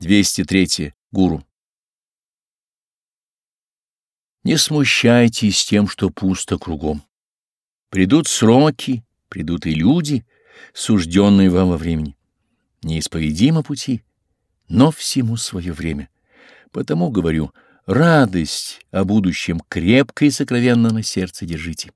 203. Гуру. Не смущайтесь тем, что пусто кругом. Придут сроки, придут и люди, сужденные вам во времени. Неисповедимо пути, но всему свое время. Потому говорю, радость о будущем крепко и сокровенно на сердце держите.